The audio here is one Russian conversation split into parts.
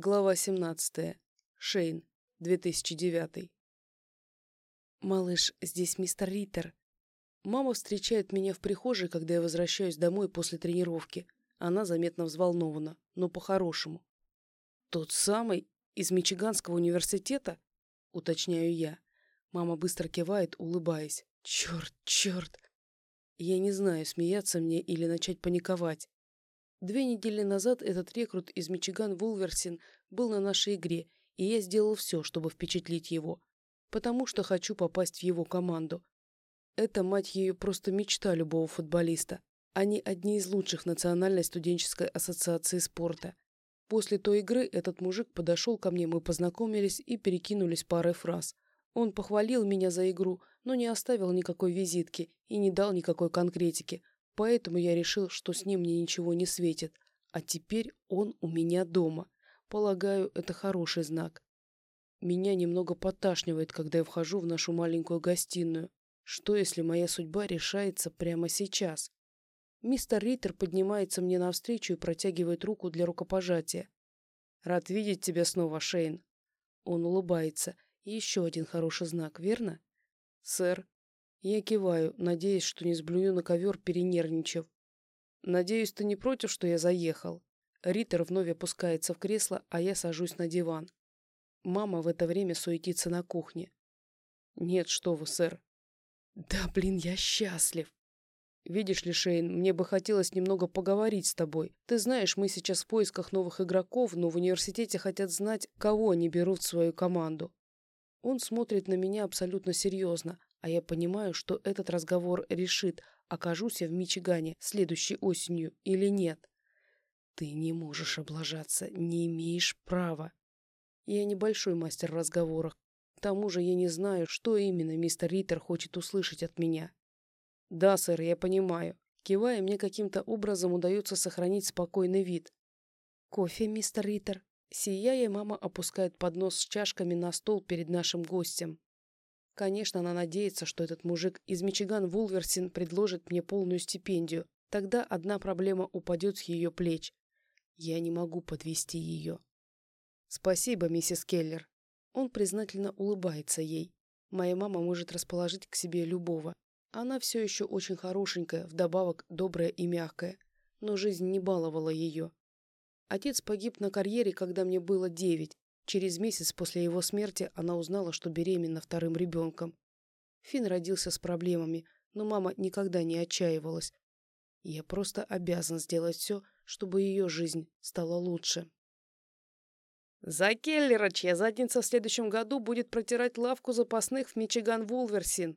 Глава 17. Шейн. 2009. «Малыш, здесь мистер Риттер». Мама встречает меня в прихожей, когда я возвращаюсь домой после тренировки. Она заметно взволнована, но по-хорошему. «Тот самый? Из Мичиганского университета?» — уточняю я. Мама быстро кивает, улыбаясь. «Черт, черт!» Я не знаю, смеяться мне или начать паниковать. Две недели назад этот рекрут из Мичиган Вулверсин был на нашей игре, и я сделал все, чтобы впечатлить его, потому что хочу попасть в его команду. Это, мать ее, просто мечта любого футболиста. Они одни из лучших Национальной студенческой ассоциации спорта. После той игры этот мужик подошел ко мне, мы познакомились и перекинулись парой фраз. Он похвалил меня за игру, но не оставил никакой визитки и не дал никакой конкретики, Поэтому я решил, что с ним мне ничего не светит. А теперь он у меня дома. Полагаю, это хороший знак. Меня немного поташнивает, когда я вхожу в нашу маленькую гостиную. Что, если моя судьба решается прямо сейчас? Мистер Риттер поднимается мне навстречу и протягивает руку для рукопожатия. «Рад видеть тебя снова, Шейн». Он улыбается. Еще один хороший знак, верно? «Сэр, я киваю, надеясь, что не сблюю на ковер, перенервничав. «Надеюсь, ты не против, что я заехал?» Риттер вновь опускается в кресло, а я сажусь на диван. Мама в это время суетится на кухне. «Нет, что вы, сэр». «Да, блин, я счастлив!» «Видишь ли, Шейн, мне бы хотелось немного поговорить с тобой. Ты знаешь, мы сейчас в поисках новых игроков, но в университете хотят знать, кого они берут в свою команду». Он смотрит на меня абсолютно серьезно, а я понимаю, что этот разговор решит, окажусь я в Мичигане следующей осенью или нет. Ты не можешь облажаться, не имеешь права. Я небольшой мастер в разговорах. К тому же я не знаю, что именно мистер Риттер хочет услышать от меня. Да, сэр, я понимаю. Кивая, мне каким-то образом удается сохранить спокойный вид. Кофе, мистер Риттер. Сияя, мама опускает поднос с чашками на стол перед нашим гостем. Конечно, она надеется, что этот мужик из Мичиган Вулверсин предложит мне полную стипендию. Тогда одна проблема упадет с ее плеч. Я не могу подвести ее. Спасибо, миссис Келлер. Он признательно улыбается ей. Моя мама может расположить к себе любого. Она все еще очень хорошенькая, вдобавок добрая и мягкая. Но жизнь не баловала ее. Отец погиб на карьере, когда мне было девять. Через месяц после его смерти она узнала, что беременна вторым ребенком. Финн родился с проблемами, но мама никогда не отчаивалась. Я просто обязан сделать все, чтобы ее жизнь стала лучше. За Келлера, чья задница в следующем году будет протирать лавку запасных в Мичиган Вулверсин.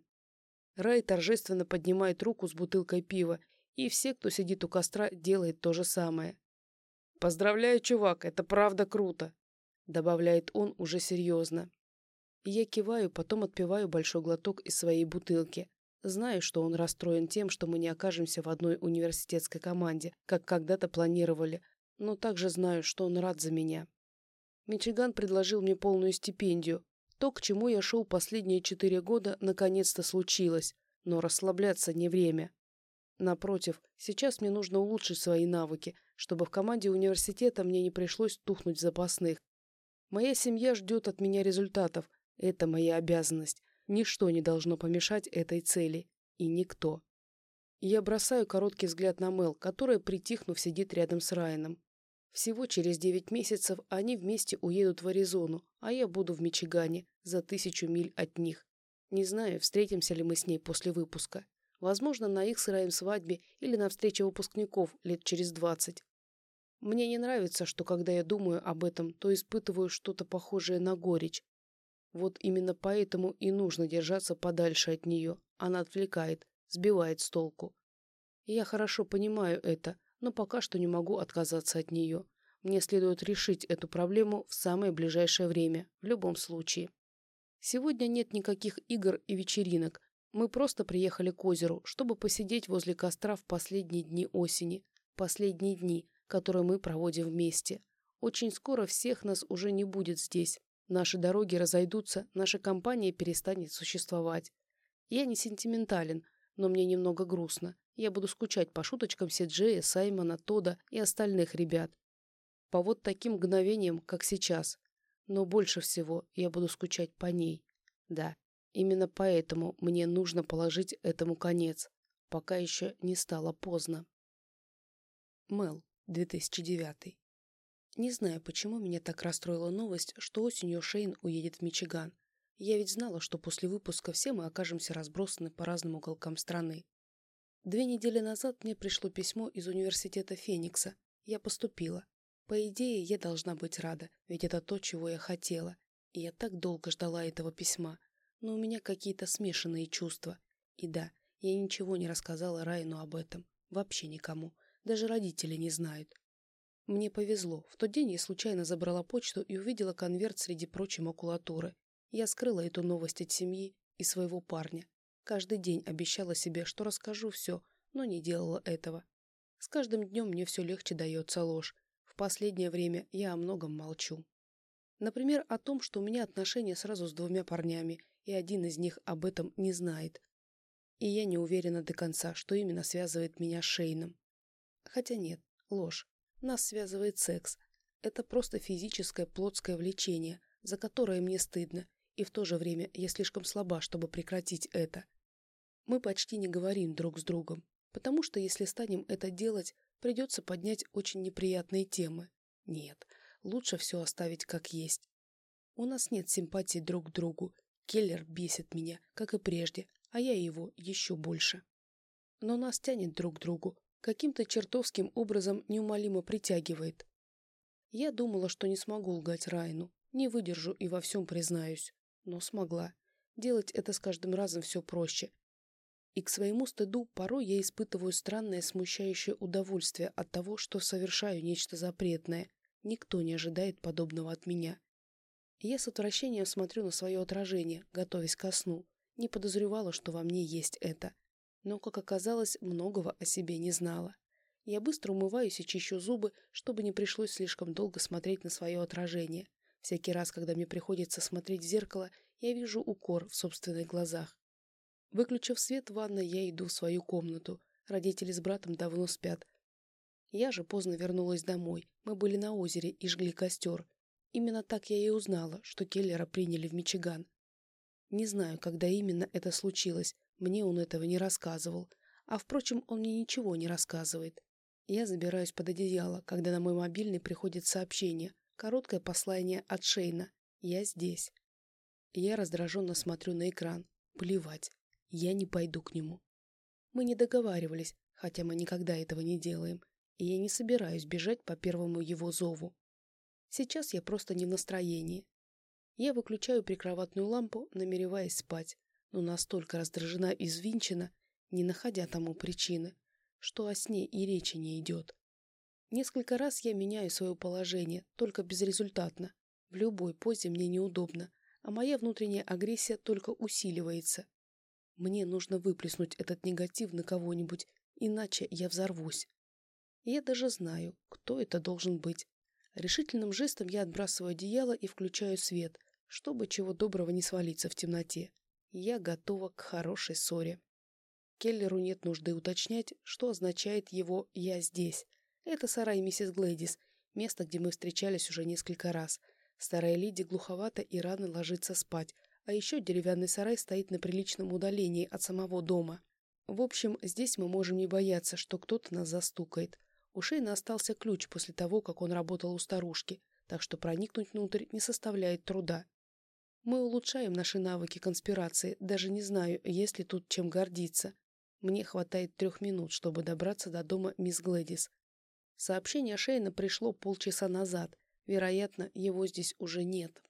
Рай торжественно поднимает руку с бутылкой пива, и все, кто сидит у костра, делает то же самое. «Поздравляю, чувак, это правда круто добавляет он уже серьезно. Я киваю, потом отпиваю большой глоток из своей бутылки. Знаю, что он расстроен тем, что мы не окажемся в одной университетской команде, как когда-то планировали, но также знаю, что он рад за меня. Мичиган предложил мне полную стипендию. То, к чему я шел последние четыре года, наконец-то случилось, но расслабляться не время. Напротив, сейчас мне нужно улучшить свои навыки, чтобы в команде университета мне не пришлось тухнуть запасных. Моя семья ждет от меня результатов. Это моя обязанность. Ничто не должно помешать этой цели. И никто. Я бросаю короткий взгляд на Мел, которая, притихнув, сидит рядом с Райаном. Всего через девять месяцев они вместе уедут в Аризону, а я буду в Мичигане, за тысячу миль от них. Не знаю, встретимся ли мы с ней после выпуска. Возможно, на их с свадьбе или на встрече выпускников лет через двадцать. Мне не нравится, что когда я думаю об этом, то испытываю что-то похожее на горечь. Вот именно поэтому и нужно держаться подальше от нее. Она отвлекает, сбивает с толку. Я хорошо понимаю это, но пока что не могу отказаться от нее. Мне следует решить эту проблему в самое ближайшее время, в любом случае. Сегодня нет никаких игр и вечеринок. Мы просто приехали к озеру, чтобы посидеть возле костра в последние дни осени. Последние дни, который мы проводим вместе. Очень скоро всех нас уже не будет здесь. Наши дороги разойдутся, наша компания перестанет существовать. Я не сентиментален, но мне немного грустно. Я буду скучать по шуточкам Сиджея, Саймона, Тода и остальных ребят. По вот таким мгновениям, как сейчас. Но больше всего я буду скучать по ней. Да, именно поэтому мне нужно положить этому конец, пока еще не стало поздно. Мел, 2009. Не знаю, почему меня так расстроила новость, что осенью Шейн уедет в Мичиган. Я ведь знала, что после выпуска все мы окажемся разбросаны по разным уголкам страны. Две недели назад мне пришло письмо из университета Феникса. Я поступила. По идее, я должна быть рада, ведь это то, чего я хотела. И я так долго ждала этого письма. Но у меня какие-то смешанные чувства. И да, я ничего не рассказала Райну об этом. Вообще никому. Даже родители не знают. Мне повезло. В тот день я случайно забрала почту и увидела конверт среди прочей макулатуры. Я скрыла эту новость от семьи и своего парня. Каждый день обещала себе, что расскажу все, но не делала этого. С каждым днем мне все легче дается ложь. В последнее время я о многом молчу. Например, о том, что у меня отношения сразу с двумя парнями, и один из них об этом не знает. И я не уверена до конца, что именно связывает меня с Шейном. Хотя нет, ложь. Нас связывает секс. Это просто физическое плотское влечение, за которое мне стыдно, и в то же время я слишком слаба, чтобы прекратить это. Мы почти не говорим друг с другом, потому что если станем это делать, придется поднять очень неприятные темы. Нет, лучше все оставить как есть. У нас нет симпатии друг к другу. Келлер бесит меня, как и прежде, а я его еще больше. Но нас тянет друг к другу, каким-то чертовским образом неумолимо притягивает. Я думала, что не смогу лгать Райну, не выдержу и во всем признаюсь, но смогла. Делать это с каждым разом все проще. И к своему стыду порой я испытываю странное смущающее удовольствие от того, что совершаю нечто запретное. Никто не ожидает подобного от меня. Я с отвращением смотрю на свое отражение, готовясь ко сну. Не подозревала, что во мне есть это но, как оказалось, многого о себе не знала. Я быстро умываюсь и чищу зубы, чтобы не пришлось слишком долго смотреть на свое отражение. Всякий раз, когда мне приходится смотреть в зеркало, я вижу укор в собственных глазах. Выключив свет в ванной, я иду в свою комнату. Родители с братом давно спят. Я же поздно вернулась домой. Мы были на озере и жгли костер. Именно так я и узнала, что Келлера приняли в Мичиган. Не знаю, когда именно это случилось, мне он этого не рассказывал. А, впрочем, он мне ничего не рассказывает. Я забираюсь под одеяло, когда на мой мобильный приходит сообщение. Короткое послание от Шейна. «Я здесь». Я раздраженно смотрю на экран. Плевать. Я не пойду к нему. Мы не договаривались, хотя мы никогда этого не делаем. И я не собираюсь бежать по первому его зову. Сейчас я просто не в настроении. Я выключаю прикроватную лампу, намереваясь спать но настолько раздражена и взвинчена, не находя тому причины, что о сне и речи не идет. Несколько раз я меняю свое положение, только безрезультатно. В любой позе мне неудобно, а моя внутренняя агрессия только усиливается. Мне нужно выплеснуть этот негатив на кого-нибудь, иначе я взорвусь. Я даже знаю, кто это должен быть. Решительным жестом я отбрасываю одеяло и включаю свет, чтобы чего доброго не свалиться в темноте. Я готова к хорошей ссоре. Келлеру нет нужды уточнять, что означает его «я здесь». Это сарай миссис Глэдис, место, где мы встречались уже несколько раз. Старая Лиди глуховато и рано ложится спать, а еще деревянный сарай стоит на приличном удалении от самого дома. В общем, здесь мы можем не бояться, что кто-то нас застукает. У Шейна остался ключ после того, как он работал у старушки, так что проникнуть внутрь не составляет труда. Мы улучшаем наши навыки конспирации, даже не знаю, есть ли тут чем гордиться. Мне хватает трех минут, чтобы добраться до дома мисс Глэдис. Сообщение Шейна пришло полчаса назад. Вероятно, его здесь уже нет.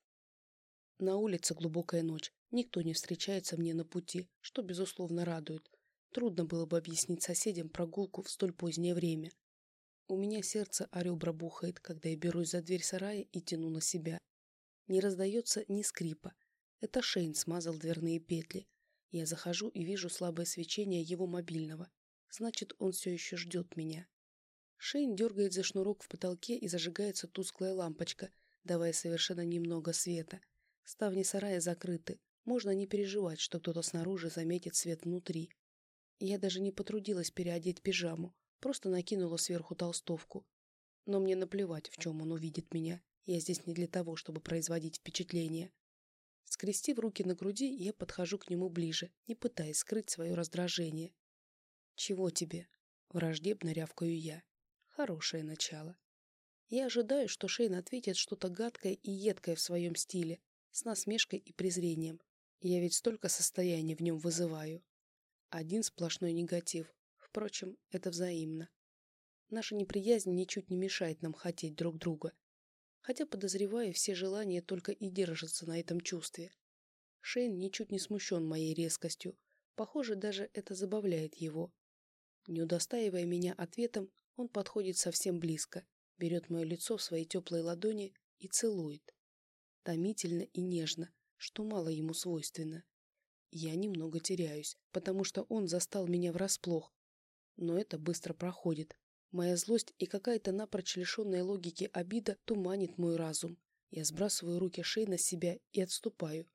На улице глубокая ночь. Никто не встречается мне на пути, что, безусловно, радует. Трудно было бы объяснить соседям прогулку в столь позднее время. У меня сердце о ребра бухает, когда я берусь за дверь сарая и тяну на себя. Не раздается ни скрипа. Это Шейн смазал дверные петли. Я захожу и вижу слабое свечение его мобильного. Значит, он все еще ждет меня. Шейн дергает за шнурок в потолке и зажигается тусклая лампочка, давая совершенно немного света. Ставни сарая закрыты. Можно не переживать, что кто-то снаружи заметит свет внутри. Я даже не потрудилась переодеть пижаму, просто накинула сверху толстовку. Но мне наплевать, в чем он увидит меня. Я здесь не для того, чтобы производить впечатление. Скрестив руки на груди, я подхожу к нему ближе, не пытаясь скрыть свое раздражение. «Чего тебе?» — враждебно рявкаю я. Хорошее начало. Я ожидаю, что Шейн ответит что-то гадкое и едкое в своем стиле, с насмешкой и презрением. Я ведь столько состояний в нем вызываю. Один сплошной негатив. Впрочем, это взаимно. Наша неприязнь ничуть не мешает нам хотеть друг друга. Хотя, подозреваю, все желания только и держатся на этом чувстве. Шейн ничуть не смущен моей резкостью. Похоже, даже это забавляет его. Не удостаивая меня ответом, он подходит совсем близко, берет мое лицо в свои теплые ладони и целует. Томительно и нежно, что мало ему свойственно. Я немного теряюсь, потому что он застал меня врасплох. Но это быстро проходит. Моя злость и какая-то напрочь лишенная логики обида туманит мой разум. Я сбрасываю руки шеи на себя и отступаю.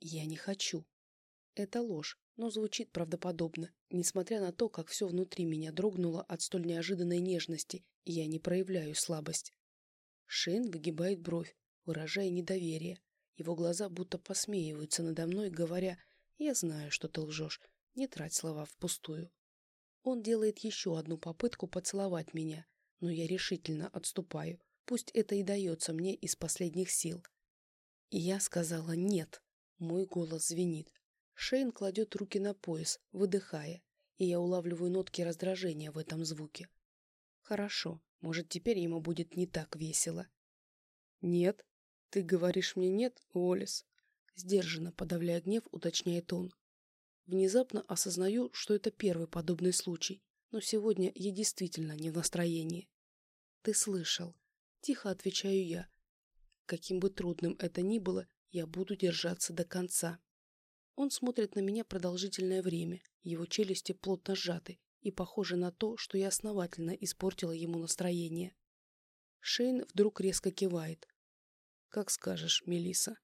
Я не хочу. Это ложь, но звучит правдоподобно. Несмотря на то, как все внутри меня дрогнуло от столь неожиданной нежности, я не проявляю слабость. Шейн выгибает бровь, выражая недоверие. Его глаза будто посмеиваются надо мной, говоря «Я знаю, что ты лжешь, не трать слова впустую». Он делает еще одну попытку поцеловать меня, но я решительно отступаю, пусть это и дается мне из последних сил. И я сказала «нет». Мой голос звенит. Шейн кладет руки на пояс, выдыхая, и я улавливаю нотки раздражения в этом звуке. Хорошо, может, теперь ему будет не так весело. «Нет», «Ты говоришь мне нет, Уоллес?» Сдержанно, подавляя гнев, уточняет он. Внезапно осознаю, что это первый подобный случай, но сегодня я действительно не в настроении. «Ты слышал?» Тихо отвечаю я. Каким бы трудным это ни было, я буду держаться до конца. Он смотрит на меня продолжительное время, его челюсти плотно сжаты, и похоже на то, что я основательно испортила ему настроение. Шейн вдруг резко кивает, как скажешь, Мелиса.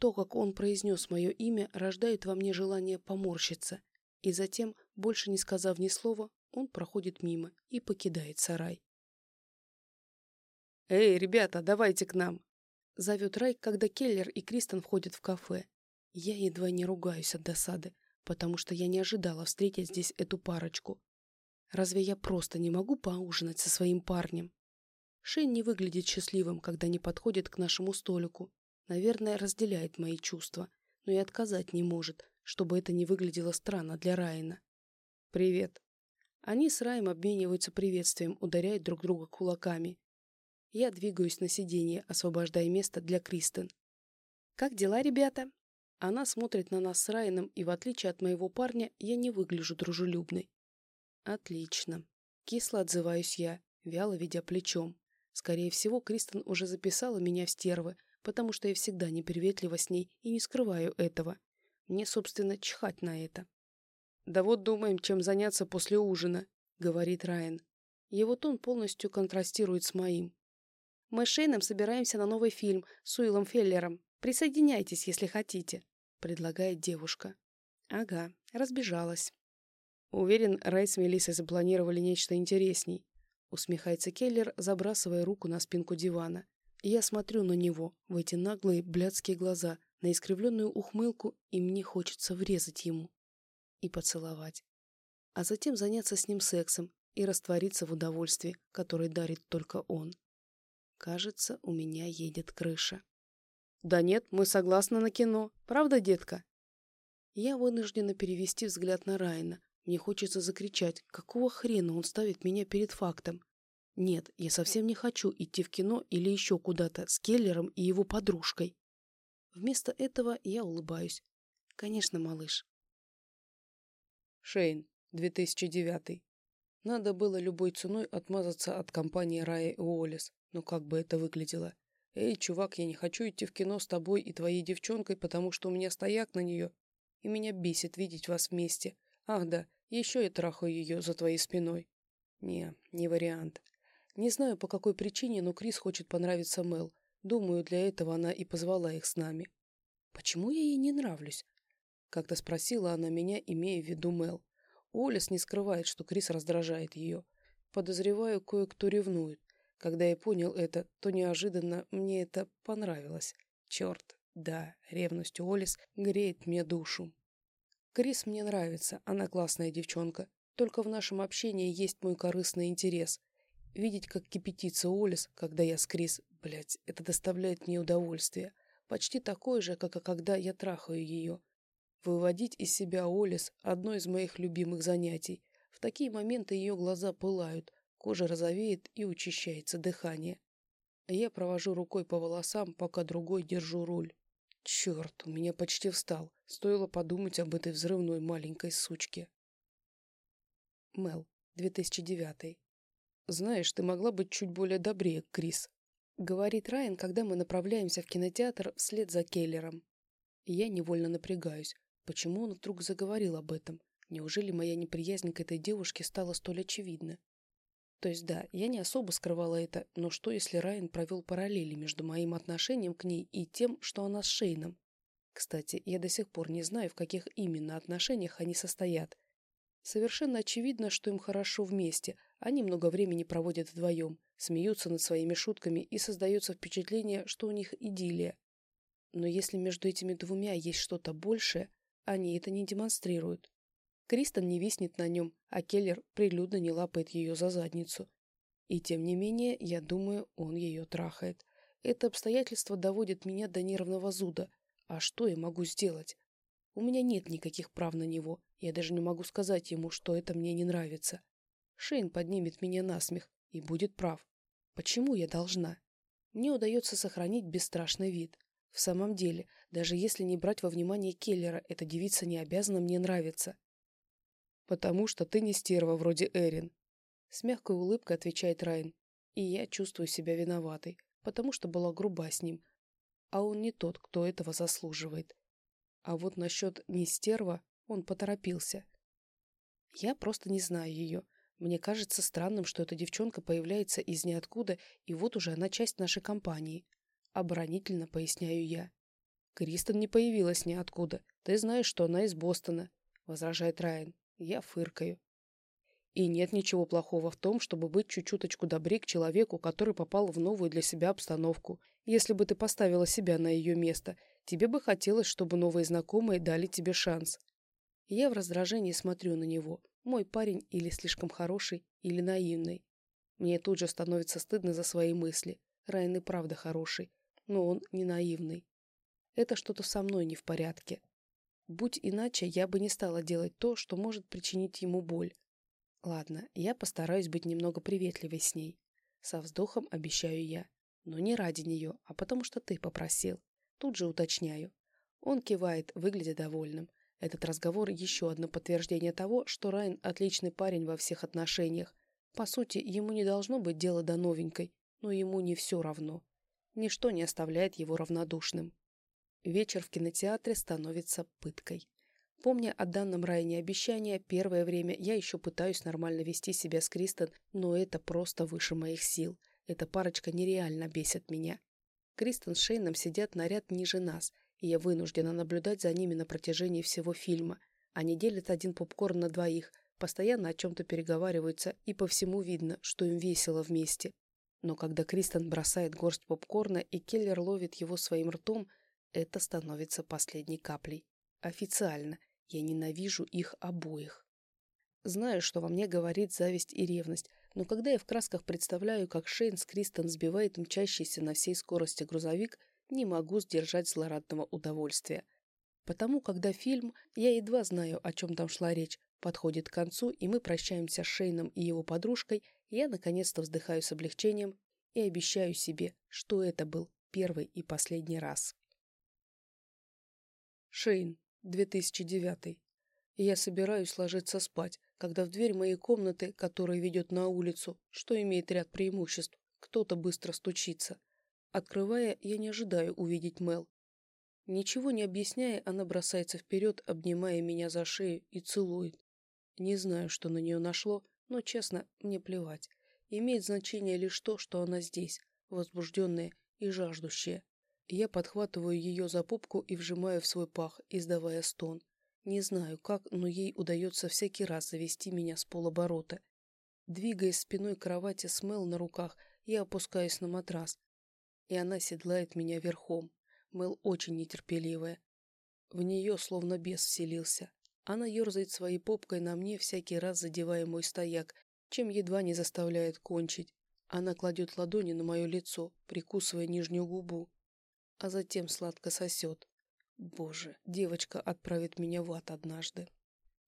То, как он произнес мое имя, рождает во мне желание поморщиться. И затем, больше не сказав ни слова, он проходит мимо и покидает сарай. «Эй, ребята, давайте к нам!» Зовет Рай, когда Келлер и Кристен входят в кафе. Я едва не ругаюсь от досады, потому что я не ожидала встретить здесь эту парочку. Разве я просто не могу поужинать со своим парнем? Шейн не выглядит счастливым, когда не подходит к нашему столику. Наверное, разделяет мои чувства, но и отказать не может, чтобы это не выглядело странно для Райана. «Привет». Они с Раем обмениваются приветствием, ударяют друг друга кулаками. Я двигаюсь на сиденье, освобождая место для Кристен. «Как дела, ребята?» Она смотрит на нас с Райаном, и в отличие от моего парня, я не выгляжу дружелюбной. «Отлично». Кисло отзываюсь я, вяло ведя плечом. Скорее всего, Кристен уже записала меня в стервы, потому что я всегда неприветлива с ней и не скрываю этого. Мне, собственно, чихать на это. «Да вот думаем, чем заняться после ужина», — говорит Райан. Его тон полностью контрастирует с моим. «Мы с Шейном собираемся на новый фильм с Уиллом Феллером. Присоединяйтесь, если хотите», — предлагает девушка. «Ага, разбежалась». Уверен, Рай с Мелиссой запланировали нечто интересней. Усмехается Келлер, забрасывая руку на спинку дивана. Я смотрю на него, в эти наглые блядские глаза, на искривленную ухмылку, и мне хочется врезать ему. И поцеловать. А затем заняться с ним сексом и раствориться в удовольствии, которое дарит только он. Кажется, у меня едет крыша. «Да нет, мы согласны на кино. Правда, детка?» Я вынуждена перевести взгляд на Райана, мне хочется закричать, какого хрена он ставит меня перед фактом. Нет, я совсем не хочу идти в кино или еще куда-то с Келлером и его подружкой. Вместо этого я улыбаюсь. Конечно, малыш. Шейн, 2009. Надо было любой ценой отмазаться от компании Рая и Уоллес, но как бы это выглядело? Эй, чувак, я не хочу идти в кино с тобой и твоей девчонкой, потому что у меня стояк на нее, и меня бесит видеть вас вместе. Ах да, еще я трахаю ее за твоей спиной. Не, не вариант. Не знаю, по какой причине, но Крис хочет понравиться Мел. Думаю, для этого она и позвала их с нами. Почему я ей не нравлюсь? Как-то спросила она меня, имея в виду Мел. Олес не скрывает, что Крис раздражает ее. Подозреваю, кое-кто ревнует. Когда я понял это, то неожиданно мне это понравилось. Черт, да, ревность Олис греет мне душу. Крис мне нравится, она классная девчонка. Только в нашем общении есть мой корыстный интерес. Видеть, как кипятится Олис, когда я с Крис, блядь, это доставляет мне удовольствие. Почти такое же, как и когда я трахаю ее. Выводить из себя Олис – одно из моих любимых занятий. В такие моменты ее глаза пылают, кожа розовеет и учащается дыхание. Я провожу рукой по волосам, пока другой держу руль. Черт, у меня почти встал. Стоило подумать об этой взрывной маленькой сучке. Мел, 2009. Знаешь, ты могла быть чуть более добрее, Крис. Говорит Райан, когда мы направляемся в кинотеатр вслед за Келлером. я невольно напрягаюсь. Почему он вдруг заговорил об этом? Неужели моя неприязнь к этой девушке стала столь очевидна? То есть да, я не особо скрывала это, но что если Райан провел параллели между моим отношением к ней и тем, что она с Шейном? Кстати, я до сих пор не знаю, в каких именно отношениях они состоят. Совершенно очевидно, что им хорошо вместе, они много времени проводят вдвоем, смеются над своими шутками и создается впечатление, что у них идиллия. Но если между этими двумя есть что-то большее, они это не демонстрируют. Кристен не виснет на нем, а Келлер прилюдно не лапает ее за задницу. И тем не менее, я думаю, он ее трахает. Это обстоятельство доводит меня до нервного зуда. А что я могу сделать? У меня нет никаких прав на него. Я даже не могу сказать ему, что это мне не нравится. Шейн поднимет меня на смех и будет прав. Почему я должна? Мне удается сохранить бесстрашный вид. В самом деле, даже если не брать во внимание Келлера, эта девица не обязана мне нравиться. «Потому что ты не стерва вроде Эрин», — с мягкой улыбкой отвечает Райан. И я чувствую себя виноватой, потому что была груба с ним. А он не тот, кто этого заслуживает. А вот насчет «не стерва» он поторопился. Я просто не знаю ее. Мне кажется странным, что эта девчонка появляется из ниоткуда, и вот уже она часть нашей компании. Оборонительно поясняю я. Кристен не появилась ниоткуда. Ты знаешь, что она из Бостона, возражает Райан. Я фыркаю. И нет ничего плохого в том, чтобы быть чуть-чуточку добрее к человеку, который попал в новую для себя обстановку. Если бы ты поставила себя на ее место, тебе бы хотелось, чтобы новые знакомые дали тебе шанс. Я в раздражении смотрю на него. Мой парень или слишком хороший, или наивный. Мне тут же становится стыдно за свои мысли. Райан и правда хороший, но он не наивный. Это что-то со мной не в порядке. Будь иначе, я бы не стала делать то, что может причинить ему боль. Ладно, я постараюсь быть немного приветливой с ней. Со вздохом обещаю я. Но не ради нее, а потому что ты попросил. Тут же уточняю. Он кивает, выглядя довольным. Этот разговор еще одно подтверждение того, что Райан отличный парень во всех отношениях. По сути, ему не должно быть дела до новенькой, но ему не все равно. Ничто не оставляет его равнодушным. Вечер в кинотеатре становится пыткой. Помня о данном Райане обещания, первое время я еще пытаюсь нормально вести себя с Кристен, но это просто выше моих сил. Эта парочка нереально бесит меня. Кристен с Шейном сидят на ряд ниже нас, я вынуждена наблюдать за ними на протяжении всего фильма. Они делят один попкорн на двоих, постоянно о чем-то переговариваются, и по всему видно, что им весело вместе. Но когда Кристен бросает горсть попкорна, и Келлер ловит его своим ртом, это становится последней каплей. Официально. Я ненавижу их обоих. Знаю, что во мне говорит зависть и ревность, но когда я в красках представляю, как Шейн с Кристен сбивает мчащийся на всей скорости грузовик, не могу сдержать злорадного удовольствия. Потому, когда фильм, я едва знаю, о чем там шла речь, подходит к концу, и мы прощаемся с Шейном и его подружкой, я наконец-то вздыхаю с облегчением и обещаю себе, что это был первый и последний раз. Шейн, 2009. Я собираюсь ложиться спать, когда в дверь моей комнаты, которая ведет на улицу, что имеет ряд преимуществ, кто-то быстро стучится. Открывая, я не ожидаю увидеть Мел. Ничего не объясняя, она бросается вперед, обнимая меня за шею и целует. Не знаю, что на нее нашло, но, честно, мне плевать. Имеет значение лишь то, что она здесь, возбужденная и жаждущая. Я подхватываю ее за попку и вжимаю в свой пах, издавая стон. Не знаю как, но ей удается всякий раз завести меня с полоборота. Двигаясь спиной к кровати с Мел на руках, Я опускаюсь на матрас, и она седлает меня верхом. Мэл очень нетерпеливая. В нее словно бес вселился. Она ерзает своей попкой на мне, всякий раз задевая мой стояк, чем едва не заставляет кончить. Она кладет ладони на мое лицо, прикусывая нижнюю губу, а затем сладко сосет. Боже, девочка отправит меня в ад однажды.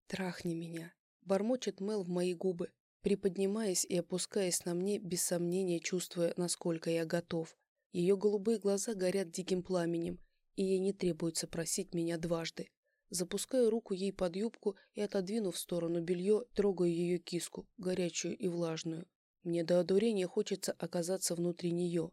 Трахни меня. Бормочет Мел в мои губы, приподнимаясь и опускаясь на мне, без сомнения чувствуя, насколько я готов. Ее голубые глаза горят диким пламенем, и ей не требуется просить меня дважды. Запускаю руку ей под юбку и, отодвинув в сторону белье, трогаю ее киску, горячую и влажную. Мне до одурения хочется оказаться внутри нее.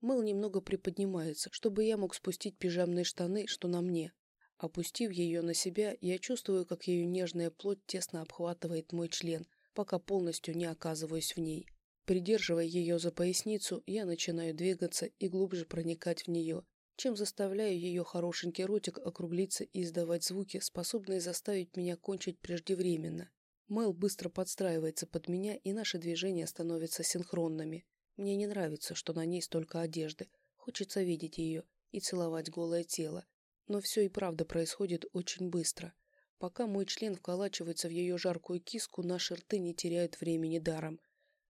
Мыл немного приподнимается, чтобы я мог спустить пижамные штаны, что на мне. Опустив ее на себя, я чувствую, как ее нежная плоть тесно обхватывает мой член, пока полностью не оказываюсь в ней. Придерживая ее за поясницу, я начинаю двигаться и глубже проникать в нее, чем заставляю ее хорошенький ротик округлиться и издавать звуки, способные заставить меня кончить преждевременно. Мэл быстро подстраивается под меня, и наши движения становятся синхронными. Мне не нравится, что на ней столько одежды. Хочется видеть ее и целовать голое тело. Но все и правда происходит очень быстро. Пока мой член вколачивается в ее жаркую киску, наши рты не теряют времени даром.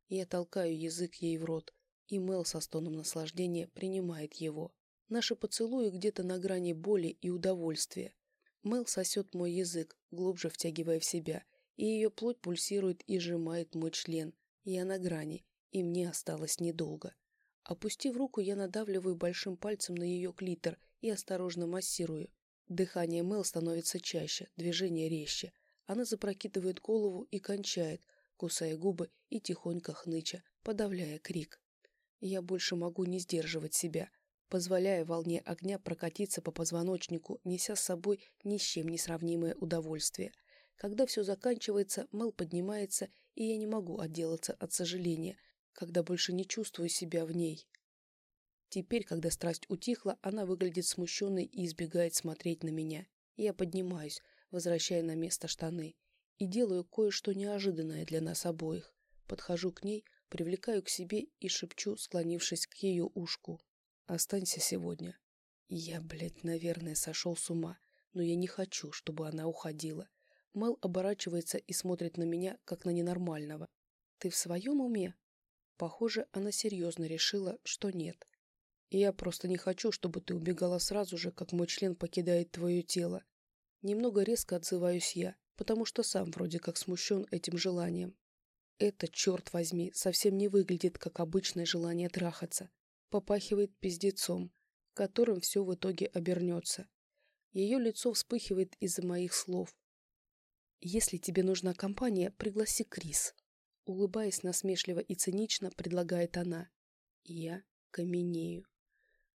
Я толкаю язык ей в рот, и Мэл со стоном наслаждения принимает его. Наши поцелуи где-то на грани боли и удовольствия. Мэл сосет мой язык, глубже втягивая в себя, и ее плоть пульсирует и сжимает мой член. Я на грани, и мне осталось недолго. Опустив руку, я надавливаю большим пальцем на ее клитор и осторожно массирую. Дыхание Мэл становится чаще, движение резче. Она запрокидывает голову и кончает, кусая губы и тихонько хныча, подавляя крик. Я больше могу не сдерживать себя позволяя волне огня прокатиться по позвоночнику, неся с собой ни с чем не сравнимое удовольствие. Когда все заканчивается, Мэл поднимается, и я не могу отделаться от сожаления, когда больше не чувствую себя в ней. Теперь, когда страсть утихла, она выглядит смущенной и избегает смотреть на меня. Я поднимаюсь, возвращая на место штаны, и делаю кое-что неожиданное для нас обоих. Подхожу к ней, привлекаю к себе и шепчу, склонившись к ее ушку. Останься сегодня. Я, блядь, наверное, сошел с ума, но я не хочу, чтобы она уходила. Мэл оборачивается и смотрит на меня, как на ненормального. Ты в своем уме? Похоже, она серьезно решила, что нет. я просто не хочу, чтобы ты убегала сразу же, как мой член покидает твое тело. Немного резко отзываюсь я, потому что сам вроде как смущен этим желанием. Это, черт возьми, совсем не выглядит, как обычное желание трахаться попахивает пиздецом, которым все в итоге обернется. Ее лицо вспыхивает из-за моих слов. «Если тебе нужна компания, пригласи Крис», — улыбаясь насмешливо и цинично, предлагает она. я каменею.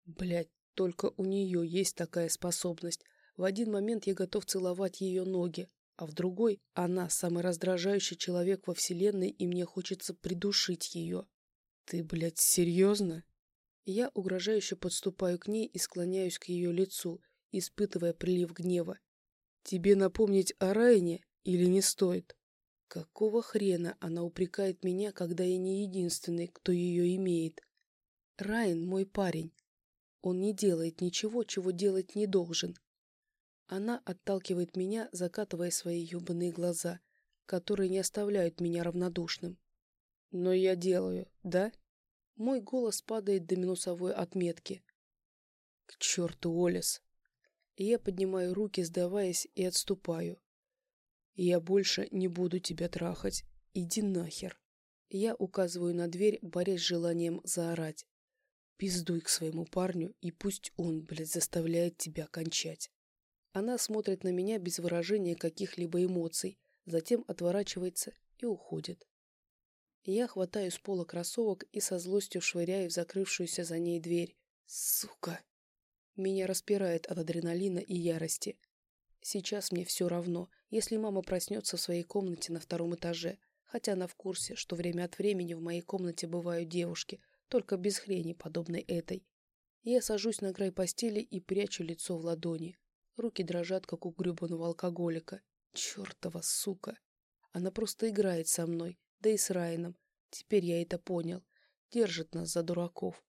Блядь, только у нее есть такая способность. В один момент я готов целовать ее ноги, а в другой — она самый раздражающий человек во вселенной, и мне хочется придушить ее. «Ты, блядь, серьезно?» Я угрожающе подступаю к ней и склоняюсь к ее лицу, испытывая прилив гнева. «Тебе напомнить о Райне или не стоит?» Какого хрена она упрекает меня, когда я не единственный, кто ее имеет? Райан мой парень. Он не делает ничего, чего делать не должен. Она отталкивает меня, закатывая свои ебаные глаза, которые не оставляют меня равнодушным. Но я делаю, да? Мой голос падает до минусовой отметки. К черту, Олес! Я поднимаю руки, сдаваясь, и отступаю. Я больше не буду тебя трахать. Иди нахер. Я указываю на дверь, борясь с желанием заорать. Пиздуй к своему парню, и пусть он, блядь, заставляет тебя кончать. Она смотрит на меня без выражения каких-либо эмоций, затем отворачивается и уходит. Я хватаю с пола кроссовок и со злостью швыряю в закрывшуюся за ней дверь. Сука! Меня распирает от адреналина и ярости. Сейчас мне все равно, если мама проснется в своей комнате на втором этаже, хотя она в курсе, что время от времени в моей комнате бывают девушки, только без хрени, подобной этой. Я сажусь на край постели и прячу лицо в ладони. Руки дрожат, как у гребаного алкоголика. Чертова сука! Она просто играет со мной, да и с Райаном. Теперь я это понял. держит нас за дураков.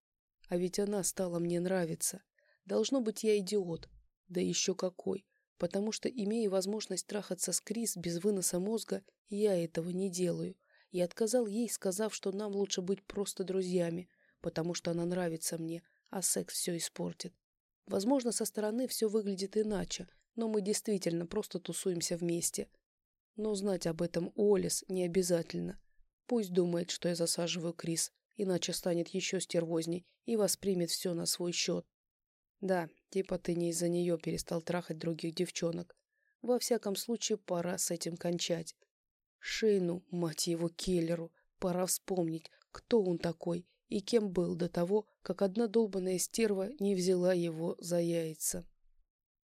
А ведь она стала мне нравиться. Должно быть, я идиот. Да еще какой. Потому что, имея возможность трахаться с Крис без выноса мозга, я этого не делаю. И отказал ей, сказав, что нам лучше быть просто друзьями, потому что она нравится мне, а секс все испортит. Возможно, со стороны все выглядит иначе, но мы действительно просто тусуемся вместе. Но знать об этом Олис не обязательно. Пусть думает, что я засаживаю Крис, иначе станет еще стервозней и воспримет все на свой счет. Да, типа ты не из-за нее перестал трахать других девчонок. Во всяком случае, пора с этим кончать. Шейну, мать его, Келлеру, пора вспомнить, кто он такой и кем был до того, как одна долбанная стерва не взяла его за яйца.